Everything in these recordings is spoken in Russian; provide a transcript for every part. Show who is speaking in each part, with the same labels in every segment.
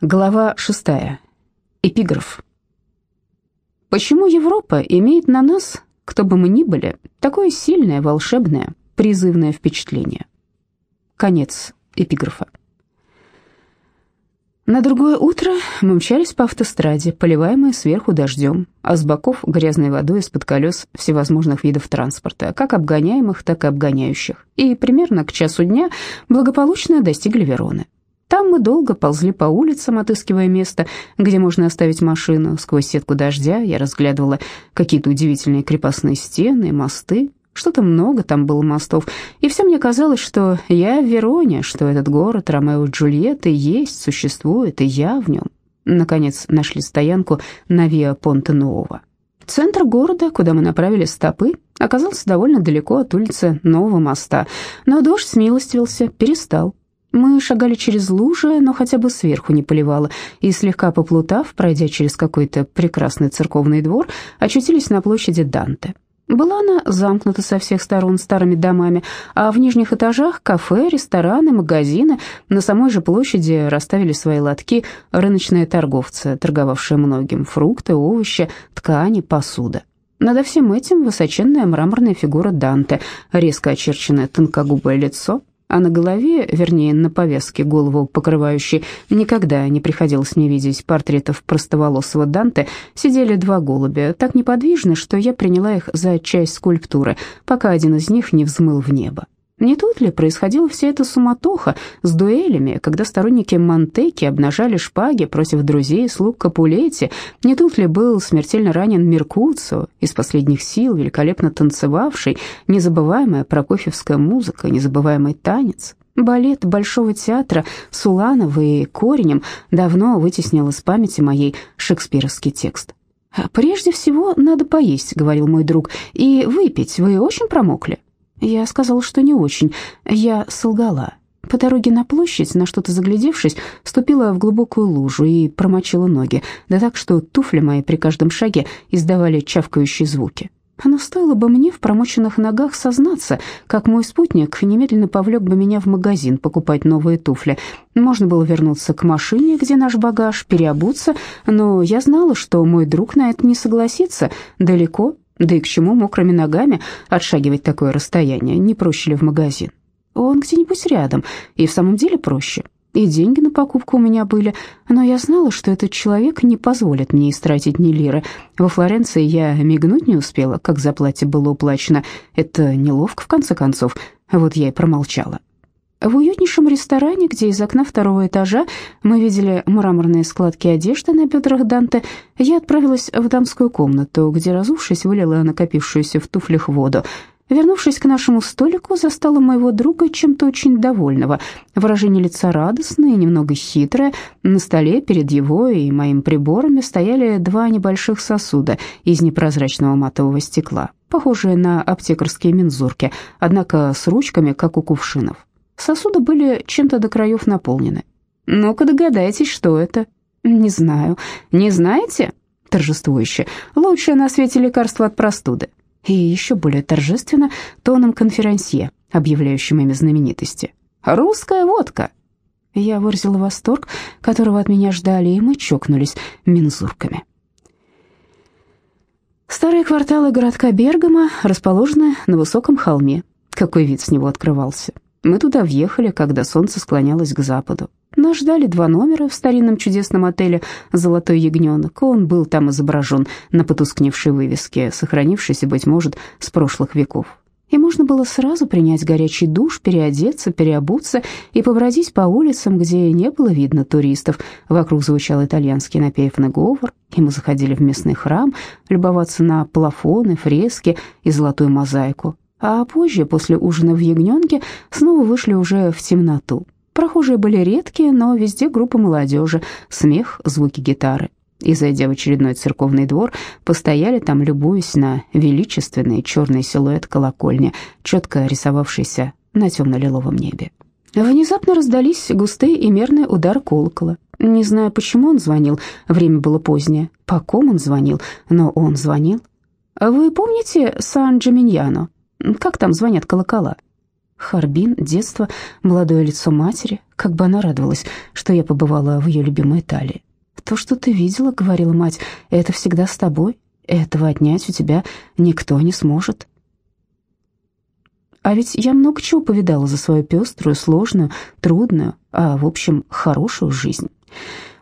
Speaker 1: Глава 6. Эпиграф. Почему Европа имеет на нас, кто бы мы ни были, такое сильное, волшебное, призывное впечатление? Конец эпиграфа. На другое утро мы мчались по автостраде, поливаемые сверху дождем, а с боков грязной водой из-под колес всевозможных видов транспорта, как обгоняемых, так и обгоняющих. И примерно к часу дня благополучно достигли Вероны. Там мы долго ползли по улицам, отыскивая место, где можно оставить машину. Сквозь сетку дождя я разглядывала какие-то удивительные крепостные стены, мосты. Что-то много там было мостов, и все мне казалось, что я в Вероне, что этот город Ромео и Джульетты есть, существует, и я в нем. Наконец нашли стоянку на Виа Понте Нового. Центр города, куда мы направили стопы, оказался довольно далеко от улицы Нового моста, но дождь смилостивился, перестал. Мы шагали через лужи, но хотя бы сверху не поливало, и слегка поплутав, пройдя через какой-то прекрасный церковный двор, очутились на площади Данте. Была она замкнута со всех сторон старыми домами, а в нижних этажах кафе, рестораны, магазины. На самой же площади расставили свои лотки рыночные торговцы, торговавшие многим – фрукты, овощи, ткани, посуда. Над всем этим высоченная мраморная фигура Данте, резко очерченное тонкогубое лицо – а на голове, вернее, на повязке, голову покрывающей, никогда не приходилось мне видеть портретов простоволосого Данте, сидели два голубя, так неподвижно, что я приняла их за часть скульптуры, пока один из них не взмыл в небо. Не тут ли происходила вся эта суматоха с дуэлями, когда сторонники Монтеки обнажали шпаги против друзей слуг Капулетти? Не тут ли был смертельно ранен Меркуцио, из последних сил, великолепно танцевавший, незабываемая прокофьевская музыка, незабываемый танец? Балет Большого театра с Улановой и Коренем давно вытеснил из памяти моей шекспировский текст. «Прежде всего надо поесть», — говорил мой друг, — «и выпить. Вы очень промокли?» Я сказала, что не очень. Я солгала. По дороге на площадь, на что-то заглядевшись, ступила в глубокую лужу и промочила ноги, да так, что туфли мои при каждом шаге издавали чавкающие звуки. Но стоило бы мне в промоченных ногах сознаться, как мой спутник немедленно повлек бы меня в магазин покупать новые туфли. Можно было вернуться к машине, где наш багаж, переобуться, но я знала, что мой друг на это не согласится. Далеко, да и к чему мокрыми ногами отшагивать такое расстояние, не проще ли в магазин? Он где-нибудь рядом, и в самом деле проще. И деньги на покупку у меня были, но я знала, что этот человек не позволит мне истратить ни лиры. Во Флоренции я мигнуть не успела, как за платье было уплачено. Это неловко, в конце концов. Вот я и промолчала. В уютнейшем ресторане, где из окна второго этажа мы видели мраморные складки одежды на бедрах Данте, я отправилась в дамскую комнату, где, разувшись, вылила накопившуюся в туфлях воду. Вернувшись к нашему столику, застала моего друга чем-то очень довольного. Выражение лица радостное и немного хитрое. На столе перед его и моим приборами стояли два небольших сосуда из непрозрачного матового стекла, похожие на аптекарские мензурки, однако с ручками, как у кувшинов. Сосуды были чем-то до краев наполнены. «Ну-ка догадайтесь, что это?» «Не знаю». «Не знаете?» Торжествующе. «Лучшее на свете лекарство от простуды». И еще более торжественно тоном конферансье, объявляющим имя знаменитости. «Русская водка!» Я выразила восторг, которого от меня ждали, и мы чокнулись мензурками. Старые кварталы городка Бергама расположены на высоком холме. Какой вид с него открывался. Мы туда въехали, когда солнце склонялось к западу. Нас ждали два номера в старинном чудесном отеле «Золотой ягненок». Он был там изображен на потускневшей вывеске, сохранившейся, быть может, с прошлых веков. И можно было сразу принять горячий душ, переодеться, переобуться и побродить по улицам, где не было видно туристов. Вокруг звучал итальянский напевный говор, и мы заходили в местный храм, любоваться на плафоны, фрески и золотую мозаику, а позже, после ужина в Ягненке, снова вышли уже в темноту. Прохожие были редкие, но везде группа молодежи, смех, звуки гитары. И, зайдя в очередной церковный двор, постояли там, любуясь на величественный черный силуэт колокольни, четко рисовавшийся на темно-лиловом небе. Внезапно раздались густые и мерные удары колокола. Не знаю, почему он звонил, время было позднее, по ком он звонил, но он звонил. «Вы помните Сан-Джиминьяно?» Как там звонят колокола? Харбин, детство, молодое лицо матери, как бы она радовалась, что я побывала в ее любимой Италии. «То, что ты видела, — говорила мать, — это всегда с тобой, этого отнять у тебя никто не сможет». А ведь я много чего повидала за свою пеструю, сложную, трудную, а, в общем, хорошую жизнь.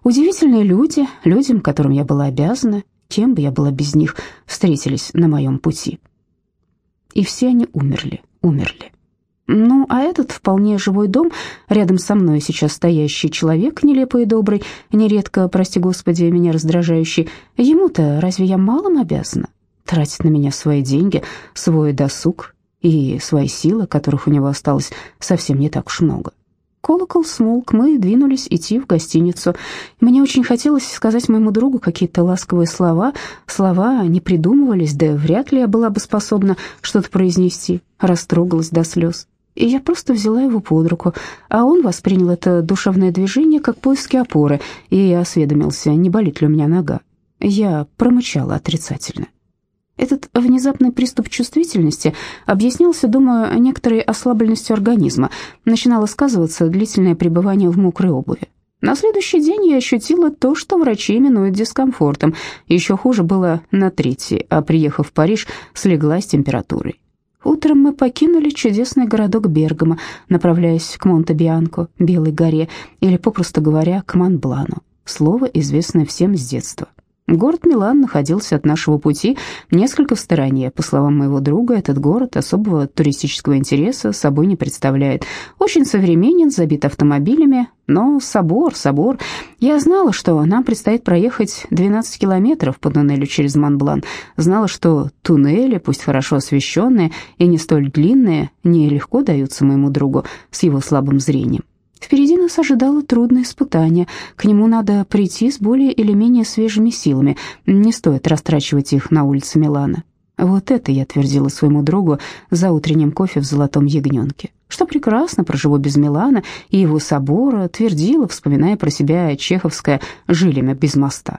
Speaker 1: Удивительные люди, людям, которым я была обязана, кем бы я была без них, встретились на моем пути. И все они умерли, умерли. Ну, а этот вполне живой дом, рядом со мной сейчас стоящий человек, нелепый и добрый, нередко, прости господи, меня раздражающий, ему-то разве я малым обязана? Тратить на меня свои деньги, свой досуг, и свои силы, которых у него осталось совсем не так уж много. Колокол смолк, мы двинулись идти в гостиницу. Мне очень хотелось сказать моему другу какие-то ласковые слова. Слова не придумывались, да вряд ли я была бы способна что-то произнести. Растрогалась до слез. И я просто взяла его под руку, а он воспринял это душевное движение как поиски опоры и осведомился, не болит ли у меня нога. Я промычала отрицательно. Этот внезапный приступ чувствительности объяснялся, думаю, некоторой ослабленностью организма. Начинало сказываться длительное пребывание в мокрой обуви. На следующий день я ощутила то, что врачи именуют дискомфортом. Еще хуже было на третий, а приехав в Париж, слегла с температурой. Утром мы покинули чудесный городок Бергамо, направляясь к Монте-Бианко, Белой горе, или, попросту говоря, к Монблану. Слово, известное всем с детства. Город Милан находился от нашего пути несколько в стороне. По словам моего друга, этот город особого туристического интереса собой не представляет. Очень современен, забит автомобилями, но собор, собор. Я знала, что нам предстоит проехать 12 километров по туннелю через Монблан. Знала, что туннели, пусть хорошо освещенные и не столь длинные, нелегко даются моему другу с его слабым зрением. Впереди нас ожидало трудное испытание. К нему надо прийти с более или менее свежими силами. Не стоит растрачивать их на улице Милана. Вот это я твердила своему другу за утренним кофе в «Золотом ягненке». Что прекрасно проживу без Милана и его собора, твердила, вспоминая про себя чеховское «жилиме без моста».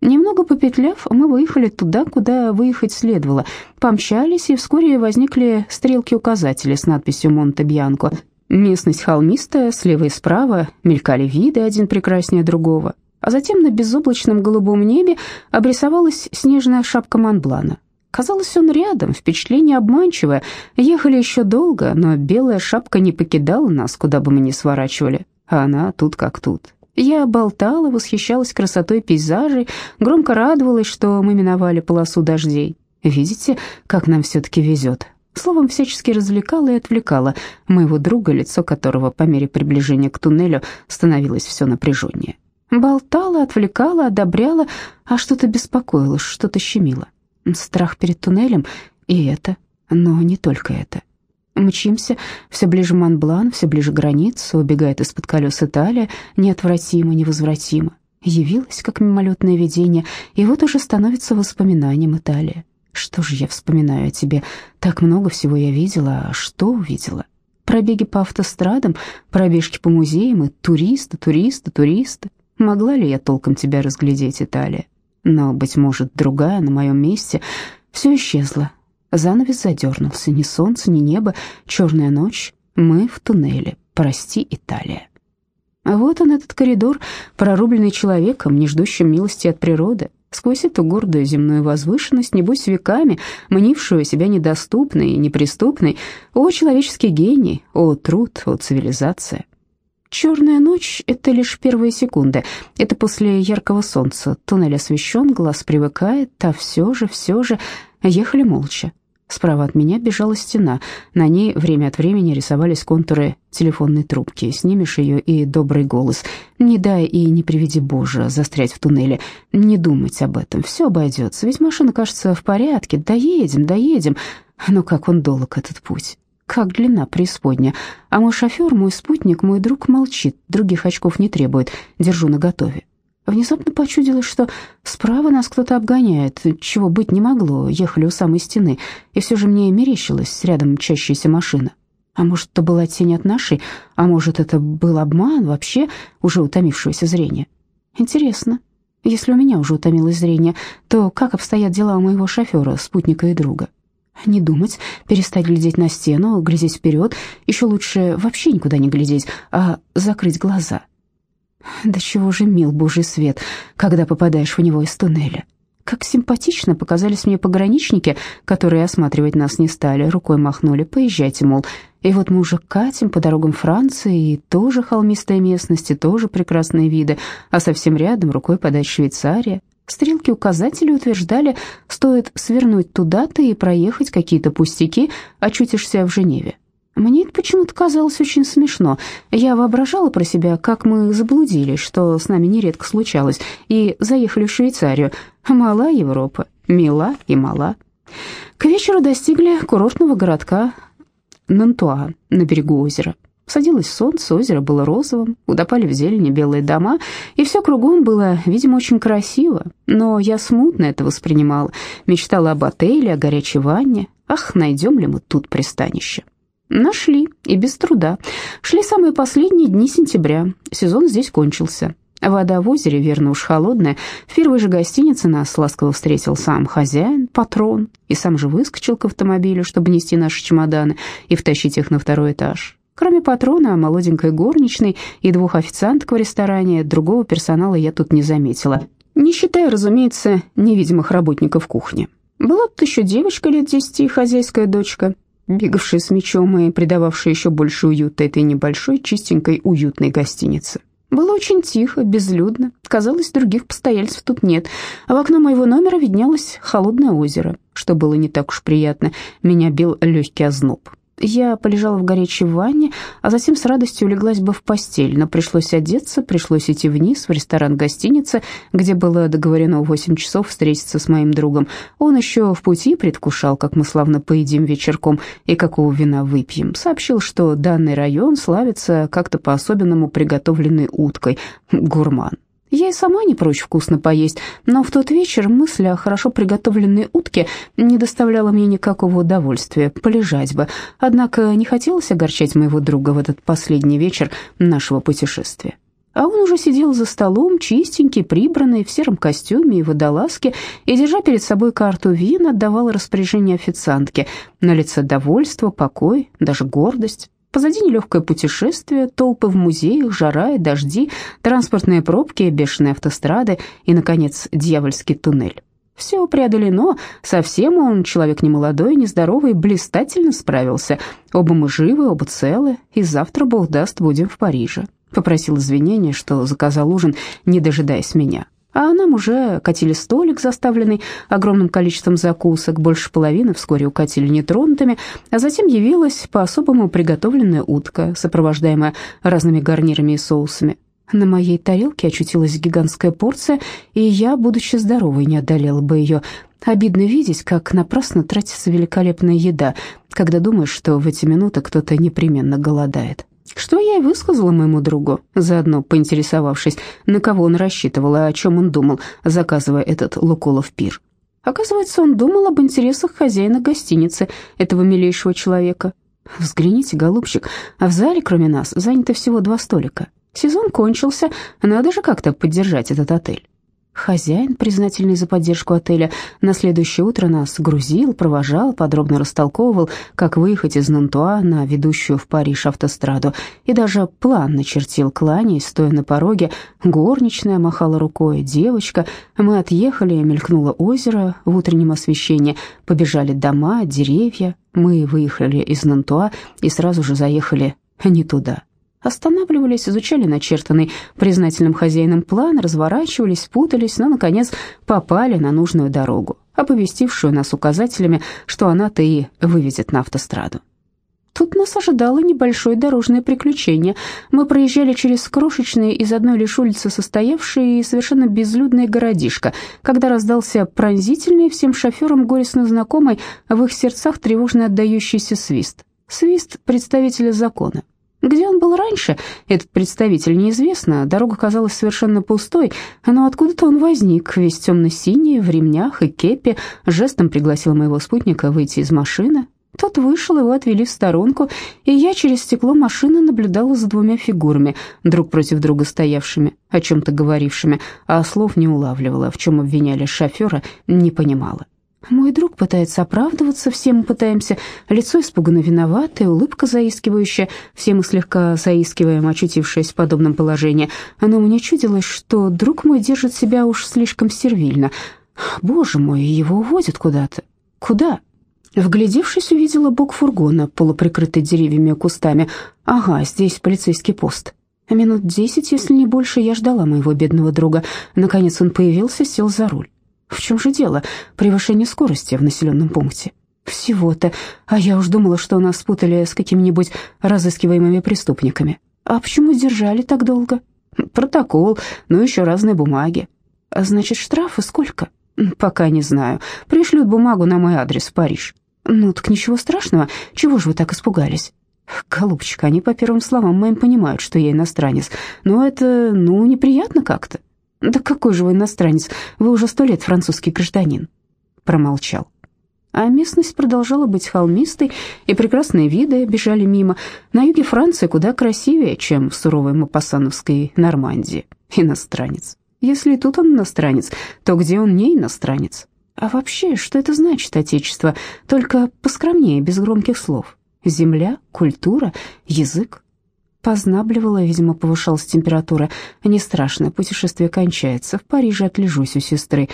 Speaker 1: Немного попетляв, мы выехали туда, куда выехать следовало, помчались, и вскоре возникли стрелки-указатели с надписью «Монте-Бьянко», Местность холмистая, слева и справа мелькали виды один прекраснее другого, а затем на безоблачном голубом небе обрисовалась снежная шапка Монблана. Казалось, он рядом, впечатление обманчивое. Ехали еще долго, но белая шапка не покидала нас, куда бы мы ни сворачивали, а она тут как тут. Я болтала, восхищалась красотой пейзажей, громко радовалась, что мы миновали полосу дождей. Видите, как нам все-таки везет, Словом, всячески развлекала и отвлекала моего друга, лицо которого по мере приближения к туннелю становилось все напряженнее. Болтала, отвлекала, одобряла, а что-то беспокоило, что-то щемило. Страх перед туннелем и это, но не только это. Мчимся, все ближе Монблан, все ближе границу, убегает из-под колес Италия, неотвратимо, невозвратимо. Явилась, как мимолетное видение, и вот уже становится воспоминанием Италия. Что же я вспоминаю о тебе? Так много всего я видела, а что увидела? Пробеги по автострадам, пробежки по музеям и туристы, туристы, туристы. Могла ли я толком тебя разглядеть, Италия? Но, быть может, другая на моем месте. Все исчезло. Занавес задернулся. Ни солнце, ни небо, черная ночь. Мы в туннеле. Прости, Италия. А вот он, этот коридор, прорубленный человеком, не ждущим милости от природы. Сквозь эту гордую земную возвышенность, небось веками, мнившую себя недоступной и неприступной, о человеческий гений, о труд, о цивилизация. Черная ночь — это лишь первые секунды, это после яркого солнца, туннель освещен, глаз привыкает, а все же, все же, ехали молча. Справа от меня бежала стена. На ней время от времени рисовались контуры телефонной трубки. Снимешь ее и добрый голос. Не дай и не приведи Боже застрять в туннеле. Не думать об этом, все обойдется. Ведь машина, кажется, в порядке. Доедем, доедем. Но как он долг, этот путь. Как длина преисподня. А мой шофер, мой спутник, мой друг молчит. Других очков не требует. Держу наготове. Внезапно почудилось, что справа нас кто-то обгоняет, чего быть не могло, ехали у самой стены, и все же мне мерещилась рядом мчащаяся машина. А может, это была тень от нашей, а может, это был обман вообще уже утомившегося зрения. Интересно, если у меня уже утомилось зрение, то как обстоят дела у моего шофера, спутника и друга? Не думать, перестать глядеть на стену, глядеть вперед, еще лучше вообще никуда не глядеть, а закрыть глаза. Да чего же мил Божий свет, когда попадаешь в него из туннеля. Как симпатично показались мне пограничники, которые осматривать нас не стали, рукой махнули, поезжайте, мол. И вот мы уже катим по дорогам Франции, и тоже холмистая местность, и тоже прекрасные виды, а совсем рядом рукой подать Швейцария. Стрелки указатели утверждали, стоит свернуть туда-то и проехать какие-то пустяки, очутишься в Женеве. Мне это почему-то казалось очень смешно. Я воображала про себя, как мы заблудились, что с нами нередко случалось, и заехали в Швейцарию. Мала Европа, мила и мала. К вечеру достигли курортного городка Нантуа на берегу озера. Садилось солнце, озеро было розовым, удопали в зелени белые дома, и все кругом было, видимо, очень красиво. Но я смутно это воспринимала, мечтала об отеле, о горячей ванне. Ах, найдем ли мы тут пристанище? Нашли, и без труда. Шли самые последние дни сентября. Сезон здесь кончился. Вода в озере, верно уж холодная. В первой же гостинице нас ласково встретил сам хозяин, патрон, и сам же выскочил к автомобилю, чтобы нести наши чемоданы и втащить их на второй этаж. Кроме патрона, молоденькой горничной и двух официанток в ресторане, другого персонала я тут не заметила. Не считая, разумеется, невидимых работников кухни. Была тут еще девочка лет десяти, хозяйская дочка, бегавшая с мечом и придававшая еще больше уюта этой небольшой, чистенькой, уютной гостинице. Было очень тихо, безлюдно. Казалось, других постояльцев тут нет. А в окно моего номера виднелось холодное озеро, что было не так уж приятно. Меня бил легкий озноб. Я полежала в горячей ванне, а затем с радостью улеглась бы в постель, но пришлось одеться, пришлось идти вниз в ресторан гостиницы, где было договорено в восемь часов встретиться с моим другом. Он еще в пути предвкушал, как мы славно поедим вечерком и какого вина выпьем. Сообщил, что данный район славится как-то по-особенному приготовленной уткой. Гурман. Я и сама не прочь вкусно поесть, но в тот вечер мысль о хорошо приготовленной утке не доставляла мне никакого удовольствия, полежать бы. Однако не хотелось огорчать моего друга в этот последний вечер нашего путешествия. А он уже сидел за столом, чистенький, прибранный, в сером костюме и водолазке, и, держа перед собой карту вин, отдавал распоряжение официантке. На лице довольство, покой, даже гордость. Позади нелегкое путешествие, толпы в музеях, жара и дожди, транспортные пробки, бешеные автострады и, наконец, дьявольский туннель. Все преодолено, совсем он, человек не молодой, не здоровый, блистательно справился. Оба мы живы, оба целы, и завтра, Бог даст, будем в Париже. Попросил извинения, что заказал ужин, не дожидаясь меня а нам уже катили столик, заставленный огромным количеством закусок, больше половины вскоре укатили нетронутыми, а затем явилась по-особому приготовленная утка, сопровождаемая разными гарнирами и соусами. На моей тарелке очутилась гигантская порция, и я, будучи здоровой, не одолела бы ее. Обидно видеть, как напрасно тратится великолепная еда, когда думаешь, что в эти минуты кто-то непременно голодает. Что я и высказала моему другу, заодно поинтересовавшись, на кого он рассчитывал и о чем он думал, заказывая этот Луколов пир. Оказывается, он думал об интересах хозяина гостиницы, этого милейшего человека. Взгляните, голубчик, а в зале, кроме нас, занято всего два столика. Сезон кончился, надо же как-то поддержать этот отель. Хозяин, признательный за поддержку отеля, на следующее утро нас грузил, провожал, подробно растолковывал, как выехать из Нантуа на ведущую в Париж автостраду, и даже план начертил, кланяясь, стоя на пороге. Горничная махала рукой, девочка. Мы отъехали, мелькнуло озеро в утреннем освещении, побежали дома, деревья. Мы выехали из Нантуа и сразу же заехали не туда. Останавливались, изучали начертанный признательным хозяином план, разворачивались, путались, но, наконец, попали на нужную дорогу, оповестившую нас указателями, что она-то и выведет на автостраду. Тут нас ожидало небольшое дорожное приключение. Мы проезжали через крошечные из одной лишь улицы состоявшие и совершенно безлюдное городишко, когда раздался пронзительный всем шоферам горестно знакомый в их сердцах тревожно отдающийся свист. Свист представителя закона. Где он был раньше, этот представитель неизвестно, дорога казалась совершенно пустой, но откуда-то он возник, весь темно-синий, в ремнях и кепе, жестом пригласил моего спутника выйти из машины. Тот вышел, его отвели в сторонку, и я через стекло машины наблюдала за двумя фигурами, друг против друга стоявшими, о чем-то говорившими, а слов не улавливала, в чем обвиняли шофера, не понимала. Мой друг пытается оправдываться, все мы пытаемся. Лицо испуганно виноватое, улыбка заискивающая. Все мы слегка заискиваем, очутившись в подобном положении. Но мне чудилось, что друг мой держит себя уж слишком сервильно. Боже мой, его уводят куда-то. Куда? Вглядевшись, увидела бок фургона, полуприкрытый деревьями и кустами. Ага, здесь полицейский пост. Минут десять, если не больше, я ждала моего бедного друга. Наконец он появился, сел за руль. В чем же дело? Превышение скорости в населенном пункте. Всего-то. А я уж думала, что нас спутали с какими-нибудь разыскиваемыми преступниками. А почему держали так долго? Протокол, ну еще разные бумаги. А значит, штрафы сколько? Пока не знаю. Пришлют бумагу на мой адрес в Париж. Ну, так ничего страшного. Чего же вы так испугались? Голубчик, они по первым словам моим понимают, что я иностранец. Но это, ну, неприятно как-то. «Да какой же вы иностранец? Вы уже сто лет французский гражданин». Промолчал. А местность продолжала быть холмистой, и прекрасные виды бежали мимо. На юге Франции куда красивее, чем в суровой Мапассановской Нормандии. Иностранец. Если тут он иностранец, то где он не иностранец? А вообще, что это значит, отечество? Только поскромнее, без громких слов. Земля, культура, язык. Познабливала, видимо, повышалась температура. Не страшно, путешествие кончается. В Париже отлежусь у сестры.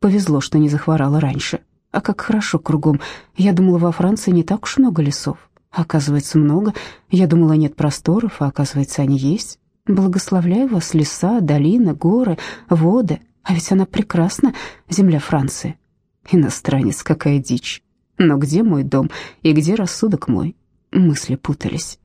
Speaker 1: Повезло, что не захворала раньше. А как хорошо кругом. Я думала, во Франции не так уж много лесов. Оказывается, много. Я думала, нет просторов, а оказывается, они есть. Благословляю вас, леса, долины, горы, воды. А ведь она прекрасна, земля Франции. Иностранец, какая дичь. Но где мой дом и где рассудок мой? Мысли путались.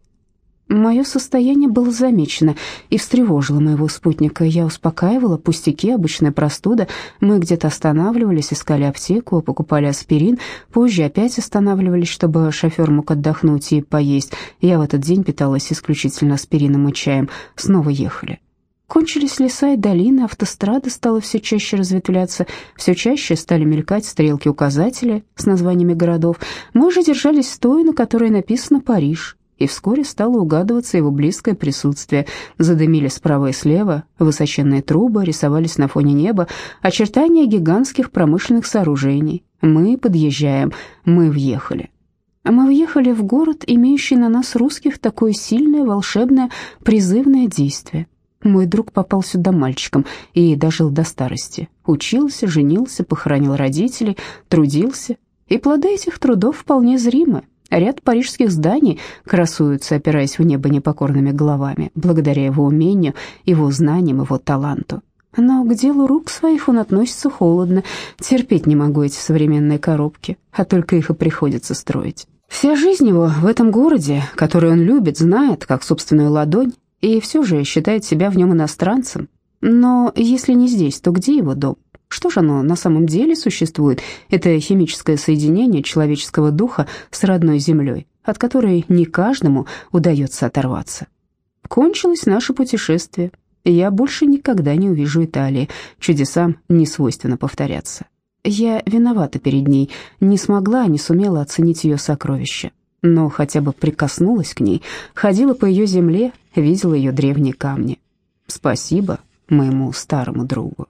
Speaker 1: Мое состояние было замечено и встревожило моего спутника. Я успокаивала, пустяки, обычная простуда. Мы где-то останавливались, искали аптеку, покупали аспирин. Позже опять останавливались, чтобы шофер мог отдохнуть и поесть. Я в этот день питалась исключительно аспирином и чаем. Снова ехали. Кончились леса и долины, автострада стала все чаще разветвляться, все чаще стали мелькать стрелки-указатели с названиями городов. Мы же держались той, на которой написано «Париж», и вскоре стало угадываться его близкое присутствие. Задымили справа и слева, высоченные трубы рисовались на фоне неба, очертания гигантских промышленных сооружений. Мы подъезжаем, мы въехали. Мы въехали в город, имеющий на нас русских такое сильное, волшебное, призывное действие. Мой друг попал сюда мальчиком и дожил до старости. Учился, женился, похоронил родителей, трудился. И плоды этих трудов вполне зримы. Ряд парижских зданий красуются, опираясь в небо непокорными головами, благодаря его умению, его знаниям, его таланту. Но к делу рук своих он относится холодно. Терпеть не могу эти современные коробки, а только их и приходится строить. Вся жизнь его в этом городе, который он любит, знает, как собственную ладонь, и все же считает себя в нем иностранцем. Но если не здесь, то где его дом? Что же оно на самом деле существует? Это химическое соединение человеческого духа с родной землей, от которой не каждому удается оторваться. Кончилось наше путешествие. Я больше никогда не увижу Италии. Чудесам не свойственно повторяться. Я виновата перед ней, не смогла, не сумела оценить ее сокровища. Но хотя бы прикоснулась к ней, ходила по ее земле, видела ее древние камни. Спасибо моему старому другу.